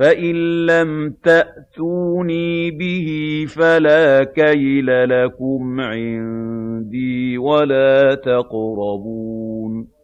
فَإِن لَّمْ تَأْتُونِي بِهِ فَلَا كَيْلَ لَكُمْ عِندِي وَلَا تَقْرَبُونِ